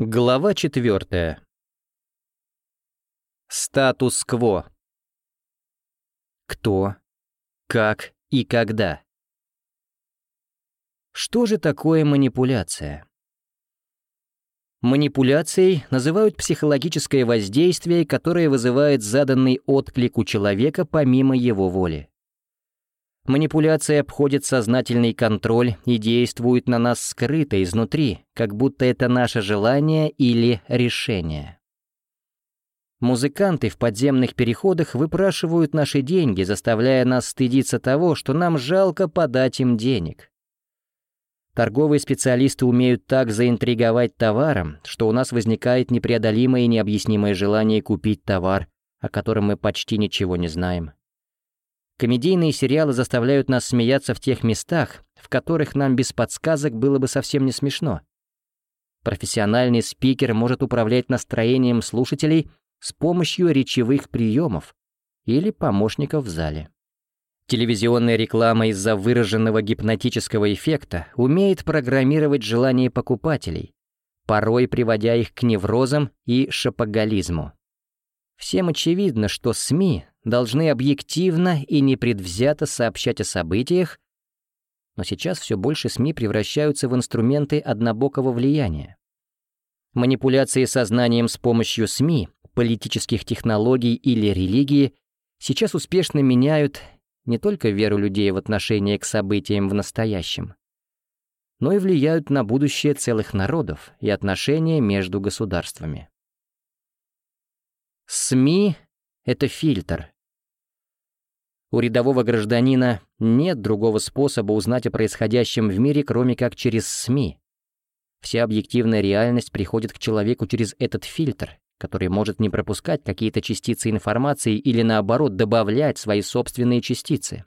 Глава четвертая. Статус-кво. Кто, как и когда. Что же такое манипуляция? Манипуляцией называют психологическое воздействие, которое вызывает заданный отклик у человека помимо его воли. Манипуляция обходит сознательный контроль и действует на нас скрыто изнутри, как будто это наше желание или решение. Музыканты в подземных переходах выпрашивают наши деньги, заставляя нас стыдиться того, что нам жалко подать им денег. Торговые специалисты умеют так заинтриговать товаром, что у нас возникает непреодолимое и необъяснимое желание купить товар, о котором мы почти ничего не знаем. Комедийные сериалы заставляют нас смеяться в тех местах, в которых нам без подсказок было бы совсем не смешно. Профессиональный спикер может управлять настроением слушателей с помощью речевых приемов или помощников в зале. Телевизионная реклама из-за выраженного гипнотического эффекта умеет программировать желания покупателей, порой приводя их к неврозам и шапоголизму. Всем очевидно, что СМИ должны объективно и непредвзято сообщать о событиях, но сейчас все больше СМИ превращаются в инструменты однобокого влияния. Манипуляции сознанием с помощью СМИ, политических технологий или религии сейчас успешно меняют не только веру людей в отношение к событиям в настоящем, но и влияют на будущее целых народов и отношения между государствами. СМИ — это фильтр. У рядового гражданина нет другого способа узнать о происходящем в мире, кроме как через СМИ. Вся объективная реальность приходит к человеку через этот фильтр, который может не пропускать какие-то частицы информации или, наоборот, добавлять свои собственные частицы.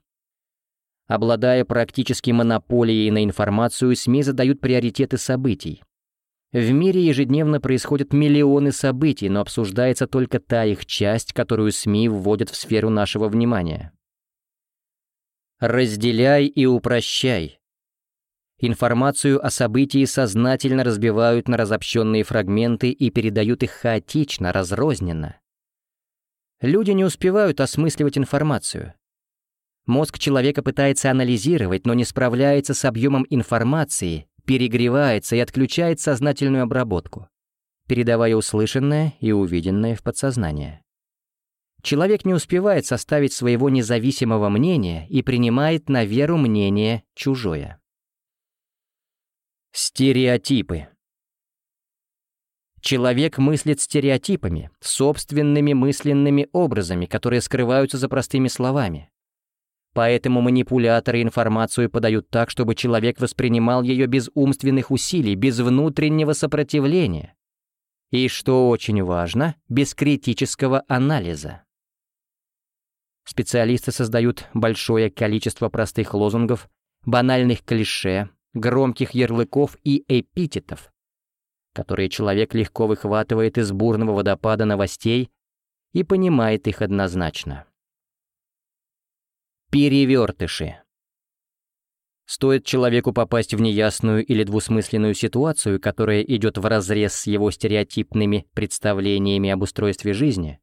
Обладая практически монополией на информацию, СМИ задают приоритеты событий, в мире ежедневно происходят миллионы событий, но обсуждается только та их часть, которую СМИ вводят в сферу нашего внимания. Разделяй и упрощай. Информацию о событии сознательно разбивают на разобщенные фрагменты и передают их хаотично, разрозненно. Люди не успевают осмысливать информацию. Мозг человека пытается анализировать, но не справляется с объемом информации перегревается и отключает сознательную обработку, передавая услышанное и увиденное в подсознание. Человек не успевает составить своего независимого мнения и принимает на веру мнение чужое. Стереотипы. Человек мыслит стереотипами, собственными мысленными образами, которые скрываются за простыми словами. Поэтому манипуляторы информацию подают так, чтобы человек воспринимал ее без умственных усилий, без внутреннего сопротивления. И, что очень важно, без критического анализа. Специалисты создают большое количество простых лозунгов, банальных клише, громких ярлыков и эпитетов, которые человек легко выхватывает из бурного водопада новостей и понимает их однозначно. Перевертыши. Стоит человеку попасть в неясную или двусмысленную ситуацию, которая идет вразрез с его стереотипными представлениями об устройстве жизни,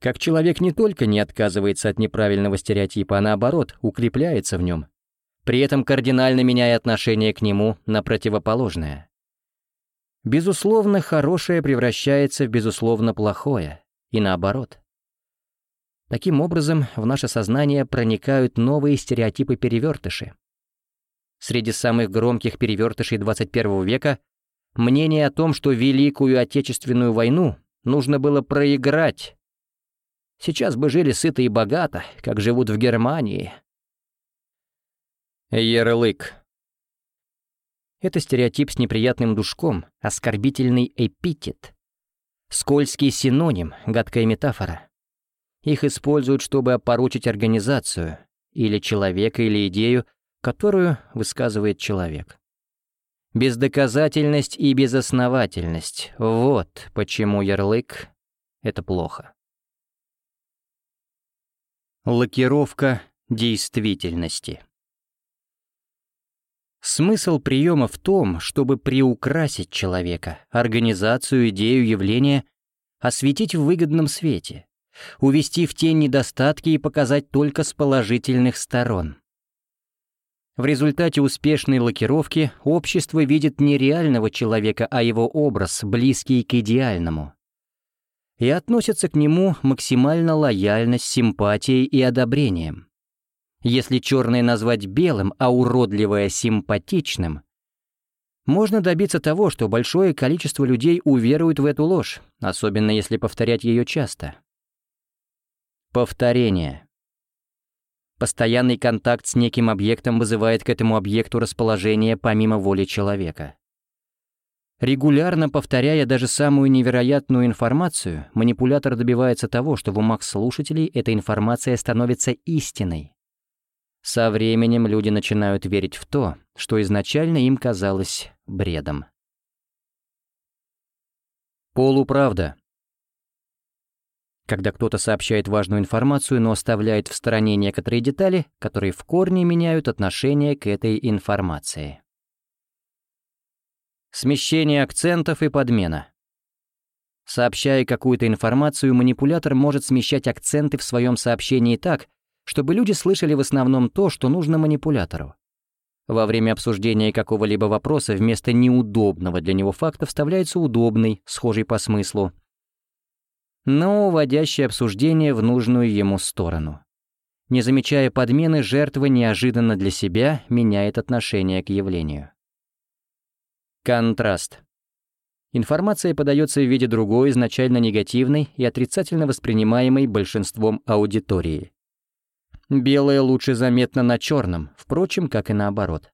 как человек не только не отказывается от неправильного стереотипа, а наоборот, укрепляется в нем, при этом кардинально меняя отношение к нему на противоположное. Безусловно, хорошее превращается в безусловно плохое, и наоборот. Таким образом, в наше сознание проникают новые стереотипы-перевертыши. Среди самых громких перевертышей 21 века мнение о том, что Великую Отечественную войну нужно было проиграть. Сейчас бы жили сыто и богато, как живут в Германии. Ярлык. Это стереотип с неприятным душком, оскорбительный эпитет. Скользкий синоним, гадкая метафора. Их используют, чтобы опорочить организацию, или человека, или идею, которую высказывает человек. Бездоказательность и безосновательность — вот почему ярлык — это плохо. Лакировка действительности Смысл приема в том, чтобы приукрасить человека, организацию, идею, явление, осветить в выгодном свете, увести в тень недостатки и показать только с положительных сторон. В результате успешной лакировки общество видит не реального человека, а его образ, близкий к идеальному. И относится к нему максимально лояльно, с симпатией и одобрением. Если черное назвать белым, а уродливое — симпатичным, можно добиться того, что большое количество людей уверуют в эту ложь, особенно если повторять ее часто. Повторение. Постоянный контакт с неким объектом вызывает к этому объекту расположение помимо воли человека. Регулярно повторяя даже самую невероятную информацию, манипулятор добивается того, что в умах слушателей эта информация становится истиной, со временем люди начинают верить в то, что изначально им казалось бредом. Полуправда. Когда кто-то сообщает важную информацию, но оставляет в стороне некоторые детали, которые в корне меняют отношение к этой информации. Смещение акцентов и подмена. Сообщая какую-то информацию, манипулятор может смещать акценты в своем сообщении так, чтобы люди слышали в основном то, что нужно манипулятору. Во время обсуждения какого-либо вопроса вместо неудобного для него факта вставляется удобный, схожий по смыслу, но уводящий обсуждение в нужную ему сторону. Не замечая подмены, жертва неожиданно для себя меняет отношение к явлению. Контраст. Информация подается в виде другой, изначально негативной и отрицательно воспринимаемой большинством аудитории. Белое лучше заметно на черном, впрочем, как и наоборот.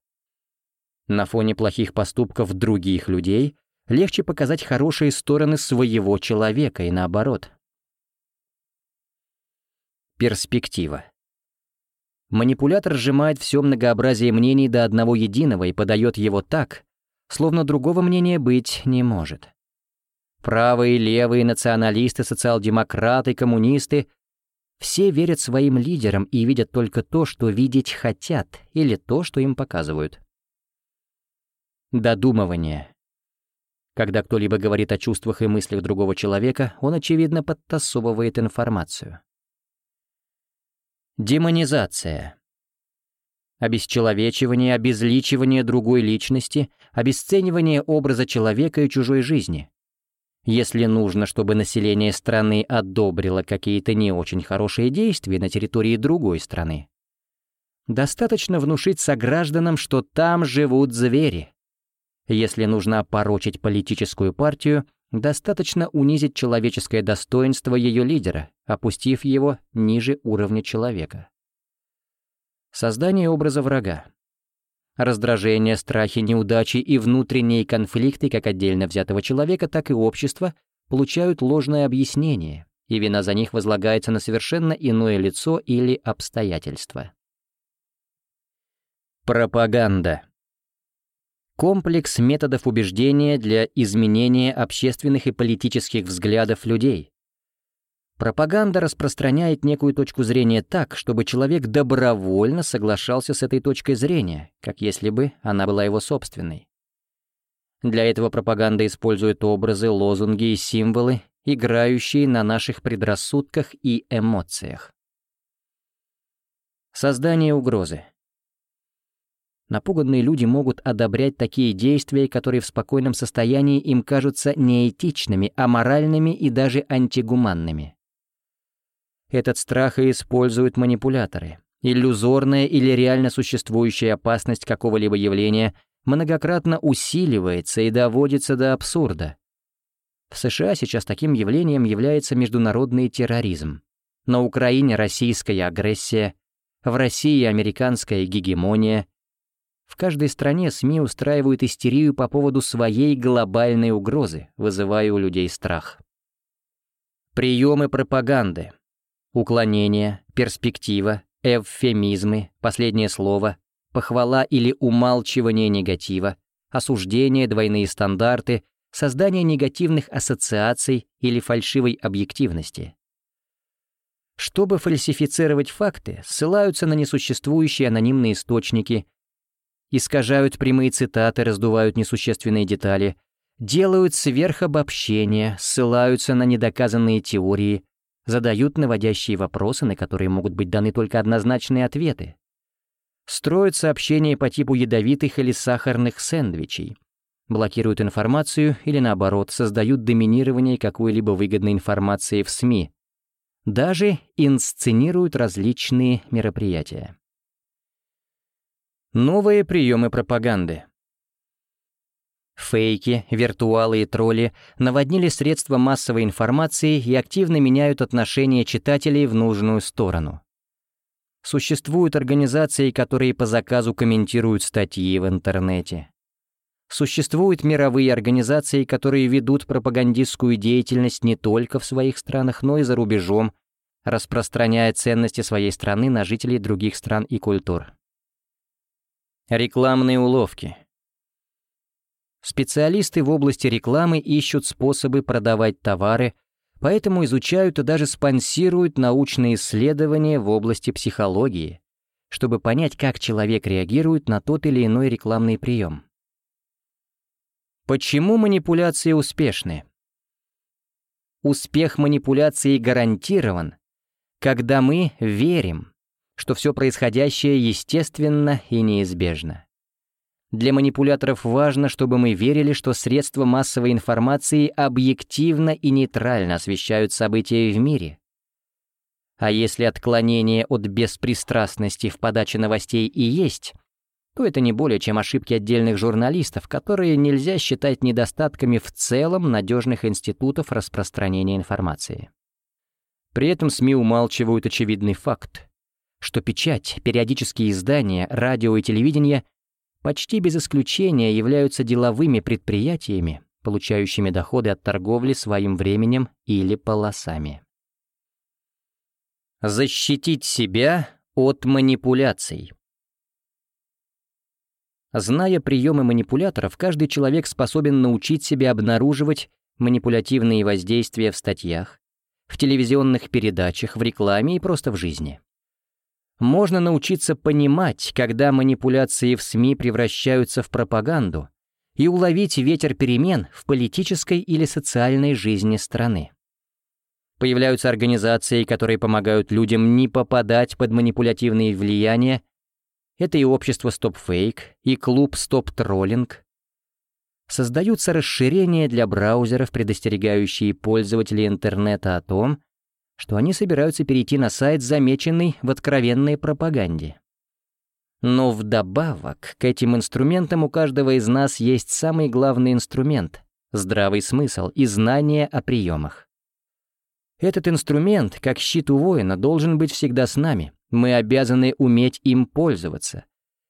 На фоне плохих поступков других людей легче показать хорошие стороны своего человека и наоборот. Перспектива. Манипулятор сжимает все многообразие мнений до одного единого и подает его так, словно другого мнения быть не может. Правые, левые, националисты, социал-демократы, коммунисты все верят своим лидерам и видят только то, что видеть хотят, или то, что им показывают. Додумывание. Когда кто-либо говорит о чувствах и мыслях другого человека, он, очевидно, подтасовывает информацию. Демонизация. Обесчеловечивание, обезличивание другой личности, обесценивание образа человека и чужой жизни. Если нужно, чтобы население страны одобрило какие-то не очень хорошие действия на территории другой страны, достаточно внушить согражданам, что там живут звери. Если нужно опорочить политическую партию, достаточно унизить человеческое достоинство ее лидера, опустив его ниже уровня человека. Создание образа врага. Раздражение, страхи, неудачи и внутренние конфликты как отдельно взятого человека, так и общества получают ложное объяснение, и вина за них возлагается на совершенно иное лицо или обстоятельства. Пропаганда. Комплекс методов убеждения для изменения общественных и политических взглядов людей, Пропаганда распространяет некую точку зрения так, чтобы человек добровольно соглашался с этой точкой зрения, как если бы она была его собственной. Для этого пропаганда использует образы, лозунги и символы, играющие на наших предрассудках и эмоциях. Создание угрозы. Напуганные люди могут одобрять такие действия, которые в спокойном состоянии им кажутся неэтичными, аморальными и даже антигуманными. Этот страх и используют манипуляторы. Иллюзорная или реально существующая опасность какого-либо явления многократно усиливается и доводится до абсурда. В США сейчас таким явлением является международный терроризм. На Украине российская агрессия, в России американская гегемония. В каждой стране СМИ устраивают истерию по поводу своей глобальной угрозы, вызывая у людей страх. Приемы пропаганды, Уклонение, перспектива, эвфемизмы, последнее слово, похвала или умалчивание негатива, осуждение, двойные стандарты, создание негативных ассоциаций или фальшивой объективности. Чтобы фальсифицировать факты, ссылаются на несуществующие анонимные источники, искажают прямые цитаты, раздувают несущественные детали, делают сверхобобщения, ссылаются на недоказанные теории, задают наводящие вопросы, на которые могут быть даны только однозначные ответы, строят сообщения по типу ядовитых или сахарных сэндвичей, блокируют информацию или, наоборот, создают доминирование какой-либо выгодной информации в СМИ, даже инсценируют различные мероприятия. Новые приемы пропаганды. Фейки, виртуалы и тролли наводнили средства массовой информации и активно меняют отношение читателей в нужную сторону. Существуют организации, которые по заказу комментируют статьи в интернете. Существуют мировые организации, которые ведут пропагандистскую деятельность не только в своих странах, но и за рубежом, распространяя ценности своей страны на жителей других стран и культур. Рекламные уловки. Специалисты в области рекламы ищут способы продавать товары, поэтому изучают и даже спонсируют научные исследования в области психологии, чтобы понять, как человек реагирует на тот или иной рекламный прием. Почему манипуляции успешны? Успех манипуляции гарантирован, когда мы верим, что все происходящее естественно и неизбежно. Для манипуляторов важно, чтобы мы верили, что средства массовой информации объективно и нейтрально освещают события в мире. А если отклонение от беспристрастности в подаче новостей и есть — то это не более чем ошибки отдельных журналистов, которые нельзя считать недостатками в целом надежных институтов распространения информации. При этом СМИ умалчивают очевидный факт, что печать, периодические издания, радио и телевидение почти без исключения являются деловыми предприятиями, получающими доходы от торговли своим временем или полосами. Защитить себя от манипуляций. Зная приемы манипуляторов, каждый человек способен научить себя обнаруживать манипулятивные воздействия в статьях, в телевизионных передачах, в рекламе и просто в жизни. Можно научиться понимать, когда манипуляции в СМИ превращаются в пропаганду, и уловить ветер перемен в политической или социальной жизни страны. Появляются организации, которые помогают людям не попадать под манипулятивные влияния это и общество StopFake, и клуб StopTrolling. Создаются расширения для браузеров, предостерегающие пользователей интернета о том, что они собираются перейти на сайт, замеченный в откровенной пропаганде. Но вдобавок к этим инструментам у каждого из нас есть самый главный инструмент — здравый смысл и знание о приемах. Этот инструмент, как щит у воина, должен быть всегда с нами, мы обязаны уметь им пользоваться,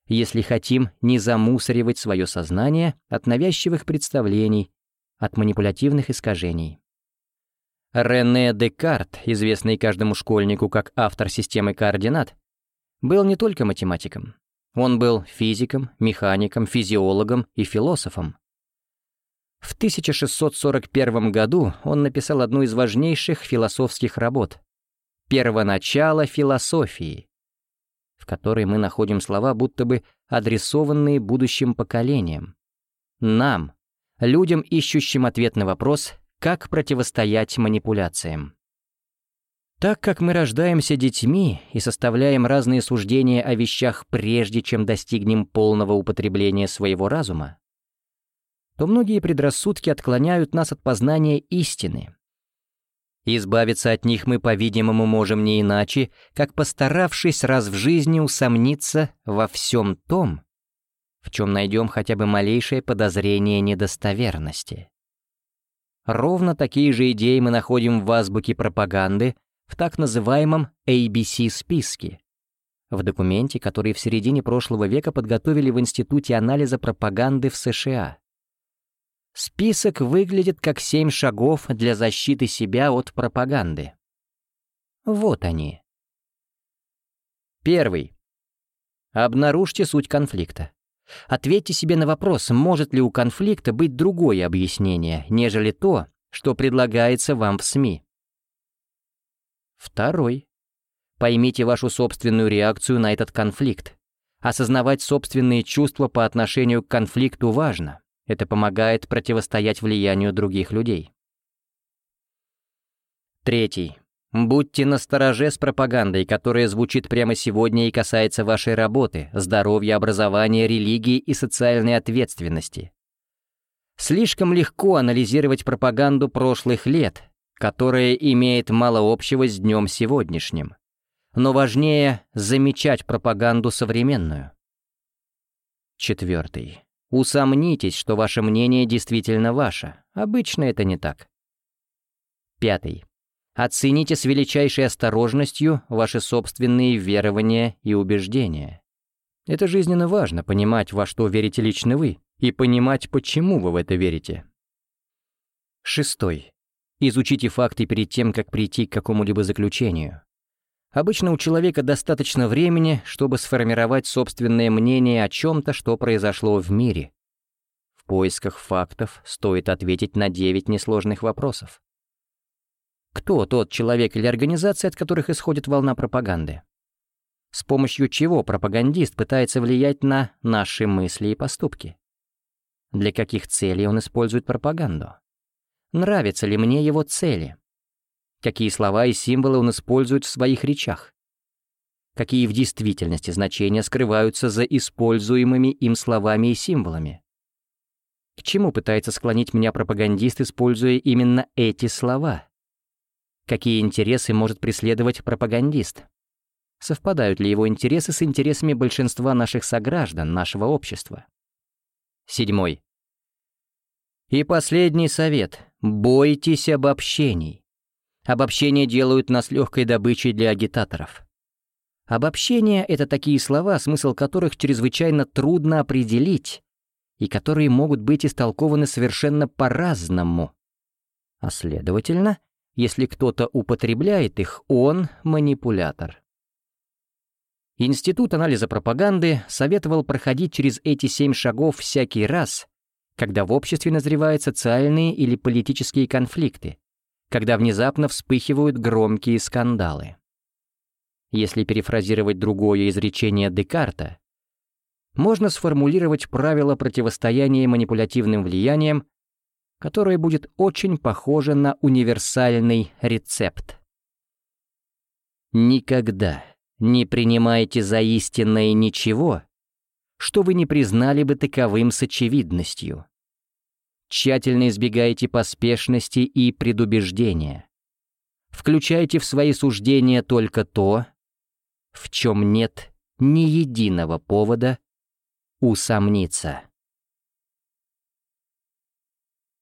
если хотим не замусоривать свое сознание от навязчивых представлений, от манипулятивных искажений. Рене Декарт, известный каждому школьнику как автор системы координат, был не только математиком. Он был физиком, механиком, физиологом и философом. В 1641 году он написал одну из важнейших философских работ первоначало философии, в которой мы находим слова, будто бы адресованные будущим поколениям. Нам, людям, ищущим ответ на вопрос, как противостоять манипуляциям. Так как мы рождаемся детьми и составляем разные суждения о вещах прежде, чем достигнем полного употребления своего разума, то многие предрассудки отклоняют нас от познания истины, Избавиться от них мы, по-видимому, можем не иначе, как постаравшись раз в жизни усомниться во всем том, в чем найдем хотя бы малейшее подозрение недостоверности. Ровно такие же идеи мы находим в азбуке пропаганды в так называемом ABC-списке, в документе, который в середине прошлого века подготовили в Институте анализа пропаганды в США. Список выглядит как семь шагов для защиты себя от пропаганды. Вот они. Первый. Обнаружьте суть конфликта. Ответьте себе на вопрос, может ли у конфликта быть другое объяснение, нежели то, что предлагается вам в СМИ. Второй. Поймите вашу собственную реакцию на этот конфликт. Осознавать собственные чувства по отношению к конфликту важно. Это помогает противостоять влиянию других людей. Третий. Будьте настороже с пропагандой, которая звучит прямо сегодня и касается вашей работы, здоровья, образования, религии и социальной ответственности. Слишком легко анализировать пропаганду прошлых лет, которая имеет мало общего с днем сегодняшним. Но важнее замечать пропаганду современную. Четвертый. Усомнитесь, что ваше мнение действительно ваше. Обычно это не так. Пятый. Оцените с величайшей осторожностью ваши собственные верования и убеждения. Это жизненно важно, понимать, во что верите лично вы, и понимать, почему вы в это верите. Шестой. Изучите факты перед тем, как прийти к какому-либо заключению. Обычно у человека достаточно времени, чтобы сформировать собственное мнение о чем-то, что произошло в мире. В поисках фактов стоит ответить на 9 несложных вопросов. Кто тот человек или организация, от которых исходит волна пропаганды? С помощью чего пропагандист пытается влиять на наши мысли и поступки? Для каких целей он использует пропаганду? Нравятся ли мне его цели? Какие слова и символы он использует в своих речах? Какие в действительности значения скрываются за используемыми им словами и символами? К чему пытается склонить меня пропагандист, используя именно эти слова? Какие интересы может преследовать пропагандист? Совпадают ли его интересы с интересами большинства наших сограждан, нашего общества? Седьмой. И последний совет. Бойтесь обобщений. Обобщения делают нас легкой добычей для агитаторов. Обобщения — это такие слова, смысл которых чрезвычайно трудно определить, и которые могут быть истолкованы совершенно по-разному. А следовательно, если кто-то употребляет их, он — манипулятор. Институт анализа пропаганды советовал проходить через эти семь шагов всякий раз, когда в обществе назревают социальные или политические конфликты, когда внезапно вспыхивают громкие скандалы. Если перефразировать другое изречение Декарта, можно сформулировать правило противостояния манипулятивным влияниям, которое будет очень похоже на универсальный рецепт. Никогда не принимайте за истинное ничего, что вы не признали бы таковым с очевидностью. Тщательно избегайте поспешности и предубеждения. Включайте в свои суждения только то, в чем нет ни единого повода усомниться.